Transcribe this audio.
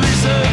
misery.